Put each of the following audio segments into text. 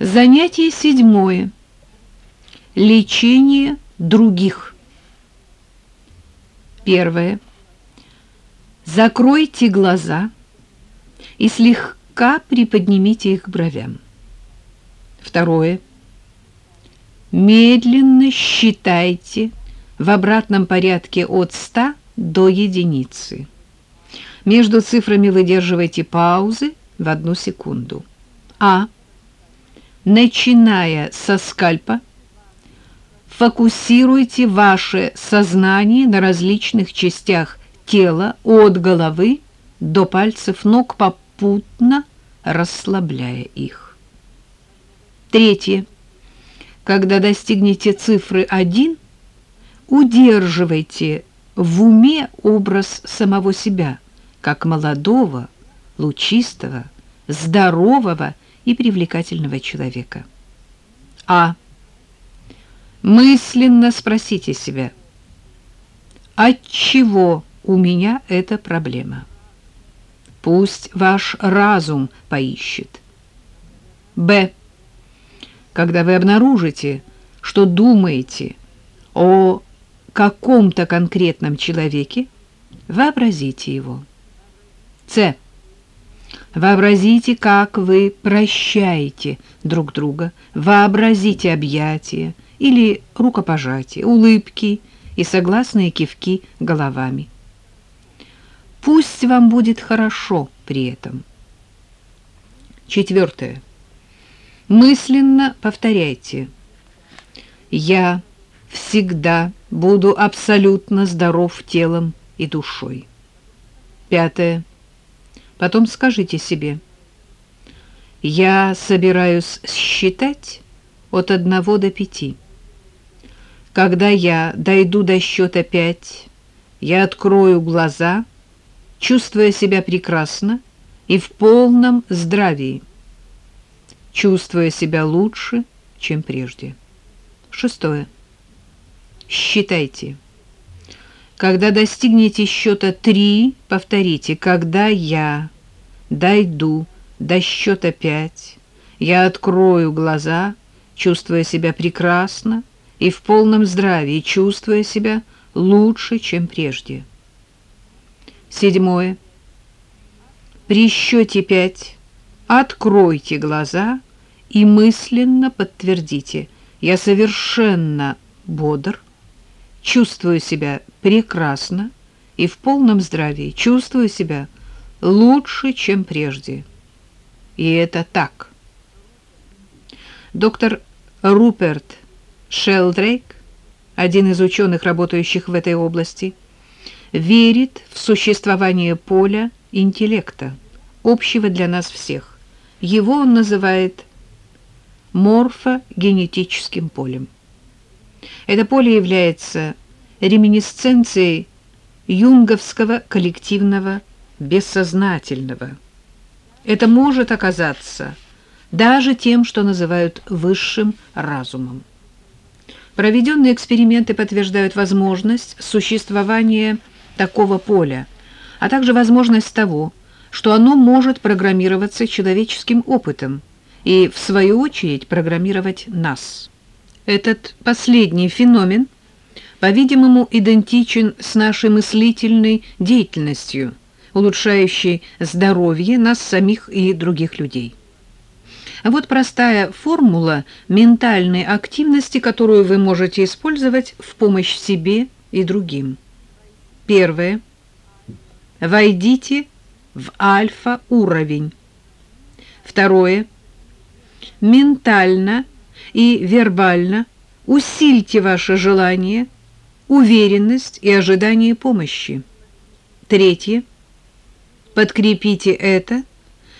Занятие седьмое. Лечение других. Первое. Закройте глаза и слегка приподнимите их к бровям. Второе. Медленно считайте в обратном порядке от 100 до единицы. Между цифрами выдерживайте паузы в одну секунду. А. Начиная со скальпа, фокусируйте ваше сознание на различных частях тела от головы до пальцев ног, попутно расслабляя их. Третье. Когда достигнете цифры 1, удерживайте в уме образ самого себя, как молодого, лучистого, здорового и привлекательного человека. А. Мысленно спросите себя, от чего у меня эта проблема? Пусть ваш разум поищет. Б. Когда вы обнаружите, что думаете о каком-то конкретном человеке, вообразите его. С. Вообразите, как вы прощаете друг друга, вообразите объятия или рукопожатия, улыбки и согласные кивки головами. Пусть вам будет хорошо при этом. Четвертое. Мысленно повторяйте. Я всегда буду абсолютно здоров телом и душой. Пятое. Потом скажите себе. Я собираюсь считать от одного до пяти. Когда я дойду до счета пять, я открою глаза, чувствуя себя прекрасно и в полном здравии, чувствуя себя лучше, чем прежде. Шестое. Считайте. Когда достигнете счета три, повторите. Когда я дойду до счета пять, я открою глаза, чувствуя себя прекрасно и в полном здравии, чувствуя себя лучше, чем прежде. Седьмое. При счете пять откройте глаза и мысленно подтвердите «Я совершенно бодр, чувствую себя прекрасно и в полном здравии, чувствую себя лучше, чем прежде». И это так. Доктор Руперт Шелдрейк, один из ученых, работающих в этой области, верит в существование поля интеллекта, общего для нас всех. Его он называет морфогенетическим полем. Это поле является реминисценцией юнговского коллективного бессознательного. Это может оказаться даже тем, что называют высшим разумом. Проведенные эксперименты подтверждают возможность существования такого поля, а также возможность того, что оно может программироваться человеческим опытом и, в свою очередь, программировать нас. Этот последний феномен, по-видимому, идентичен с нашей мыслительной деятельностью, улучшающей здоровье нас самих и других людей. А вот простая формула ментальной активности, которую вы можете использовать в помощь себе и другим. Первое. Войдите в альфа-уровень. Второе. Ментально и вербально усильте ваше желание, уверенность и ожидание помощи. Третье. Подкрепите это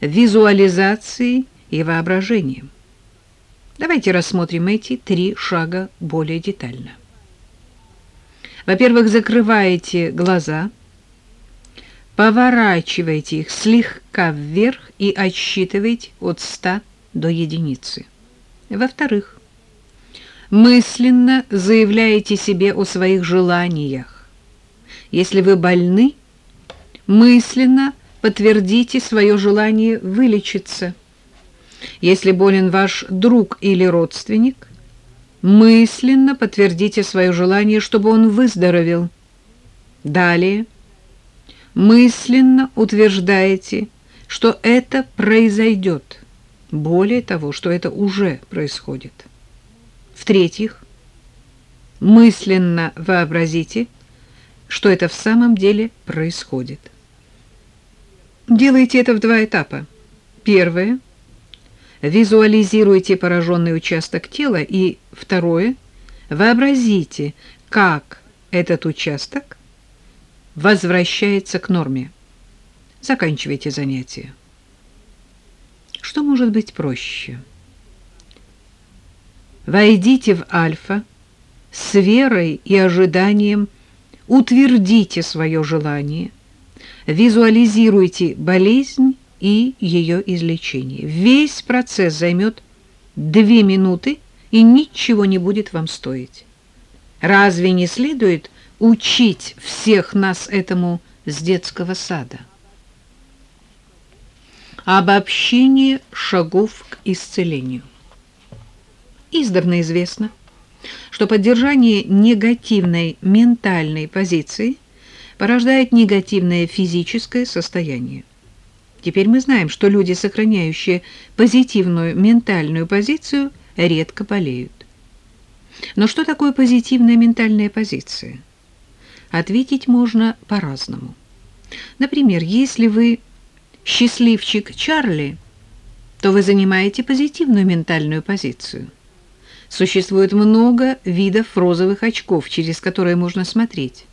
визуализацией и воображением. Давайте рассмотрим эти три шага более детально. Во-первых, закрываете глаза, поворачивайте их слегка вверх и отсчитывайте от 100 до единицы. Во-вторых, мысленно заявляете себе о своих желаниях. Если вы больны, мысленно подтвердите свое желание вылечиться. Если болен ваш друг или родственник, мысленно подтвердите свое желание, чтобы он выздоровел. Далее мысленно утверждаете, что это произойдет. Более того, что это уже происходит. В-третьих, мысленно вообразите, что это в самом деле происходит. Делайте это в два этапа. Первое. Визуализируйте пораженный участок тела. И второе. Вообразите, как этот участок возвращается к норме. Заканчивайте занятие. Что может быть проще? Войдите в альфа с верой и ожиданием, утвердите свое желание, визуализируйте болезнь и ее излечение. Весь процесс займет две минуты и ничего не будет вам стоить. Разве не следует учить всех нас этому с детского сада? Обобщение шагов к исцелению. Издавна известно, что поддержание негативной ментальной позиции порождает негативное физическое состояние. Теперь мы знаем, что люди, сохраняющие позитивную ментальную позицию, редко болеют. Но что такое позитивная ментальная позиция? Ответить можно по-разному. Например, если вы счастливчик Чарли, то вы занимаете позитивную ментальную позицию. Существует много видов розовых очков, через которые можно смотреть.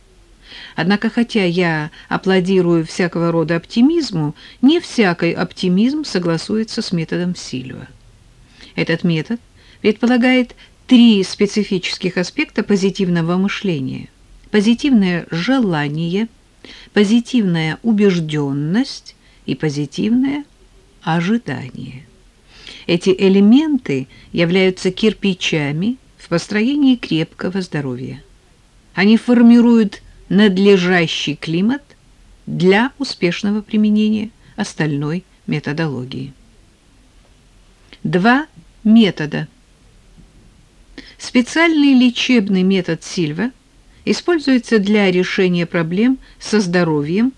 Однако, хотя я аплодирую всякого рода оптимизму, не всякий оптимизм согласуется с методом Сильва. Этот метод предполагает три специфических аспекта позитивного мышления. Позитивное желание, позитивная убежденность и позитивное ожидание. Эти элементы являются кирпичами в построении крепкого здоровья. Они формируют надлежащий климат для успешного применения остальной методологии. Два метода. Специальный лечебный метод Сильва используется для решения проблем со здоровьем,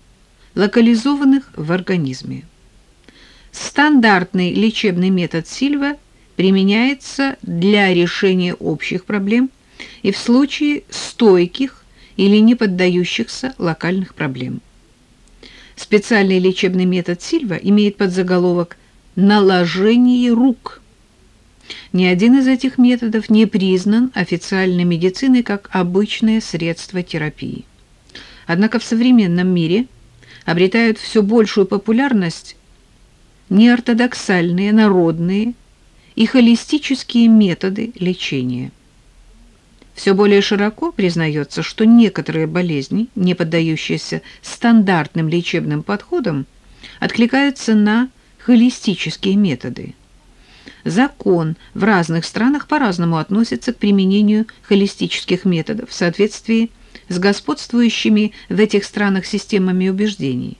локализованных в организме. Стандартный лечебный метод Сильва применяется для решения общих проблем и в случае стойких или не поддающихся локальных проблем. Специальный лечебный метод Сильва имеет подзаголовок «наложение рук». Ни один из этих методов не признан официальной медициной как обычное средство терапии. Однако в современном мире обретают все большую популярность неортодоксальные, народные и холистические методы лечения – все более широко признается, что некоторые болезни, не поддающиеся стандартным лечебным подходам, откликаются на холистические методы. Закон в разных странах по-разному относится к применению холистических методов в соответствии с господствующими в этих странах системами убеждений.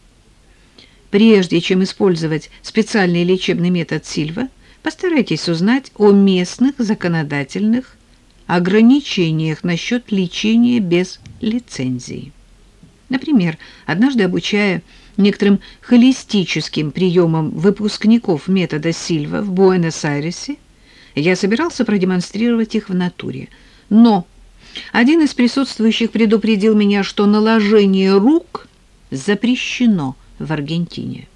Прежде чем использовать специальный лечебный метод Сильва, постарайтесь узнать о местных законодательных ограничениях насчет лечения без лицензии. Например, однажды обучая некоторым холистическим приемам выпускников метода Сильва в Буэнос-Айресе, я собирался продемонстрировать их в натуре. Но один из присутствующих предупредил меня, что наложение рук запрещено в Аргентине.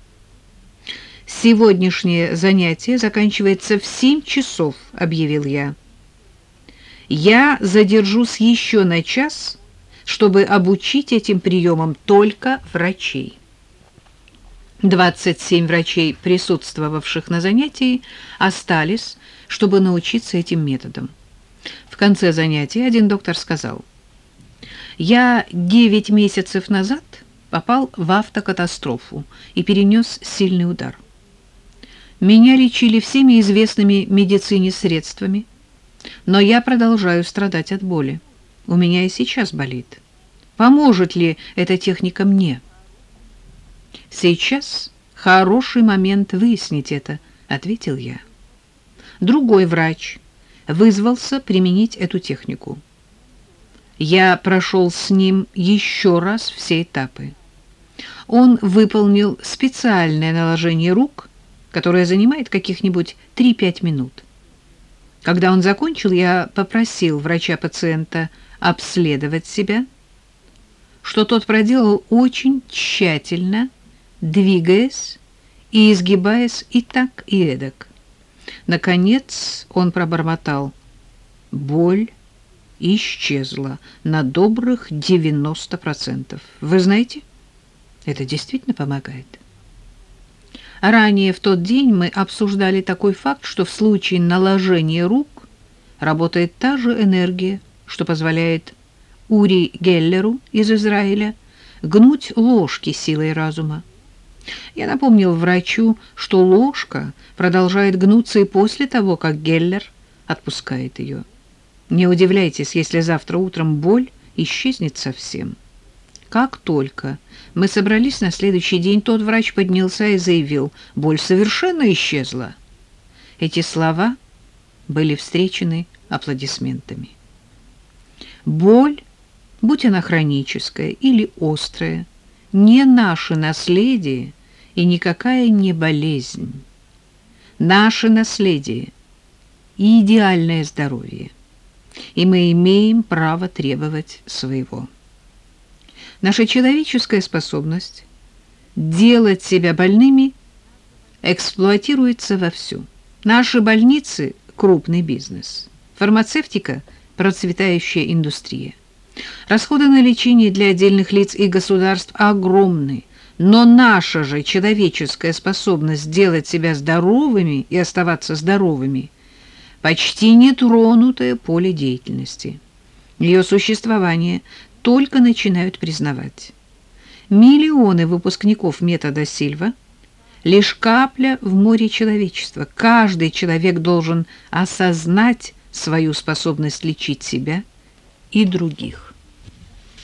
«Сегодняшнее занятие заканчивается в семь часов», — объявил я я задержусь еще на час, чтобы обучить этим приемам только врачей. 27 врачей, присутствовавших на занятии, остались, чтобы научиться этим методам. В конце занятия один доктор сказал, «Я 9 месяцев назад попал в автокатастрофу и перенес сильный удар. Меня лечили всеми известными медицине средствами – но я продолжаю страдать от боли. У меня и сейчас болит. Поможет ли эта техника мне? Сейчас хороший момент выяснить это, — ответил я. Другой врач вызвался применить эту технику. Я прошел с ним еще раз все этапы. Он выполнил специальное наложение рук, которое занимает каких-нибудь 3-5 минут. Когда он закончил, я попросил врача-пациента обследовать себя, что тот проделал очень тщательно, двигаясь и изгибаясь и так, и эдак. Наконец он пробормотал. Боль исчезла на добрых 90%. Вы знаете, это действительно помогает. Ранее в тот день мы обсуждали такой факт, что в случае наложения рук работает та же энергия, что позволяет Ури Геллеру из Израиля гнуть ложки силой разума. Я напомнил врачу, что ложка продолжает гнуться и после того, как Геллер отпускает ее. Не удивляйтесь, если завтра утром боль исчезнет совсем. Как только мы собрались на следующий день, тот врач поднялся и заявил, боль совершенно исчезла. Эти слова были встречены аплодисментами. Боль, будь она хроническая или острая, не наше наследие и никакая не болезнь. Наше наследие и идеальное здоровье, и мы имеем право требовать своего. Наша человеческая способность делать себя больными эксплуатируется вовсю. Наши больницы – крупный бизнес, фармацевтика – процветающая индустрия. Расходы на лечение для отдельных лиц и государств огромны, но наша же человеческая способность делать себя здоровыми и оставаться здоровыми – почти нетронутое поле деятельности. Ее существование только начинают признавать. Миллионы выпускников метода Сильва – лишь капля в море человечества. Каждый человек должен осознать свою способность лечить себя и других.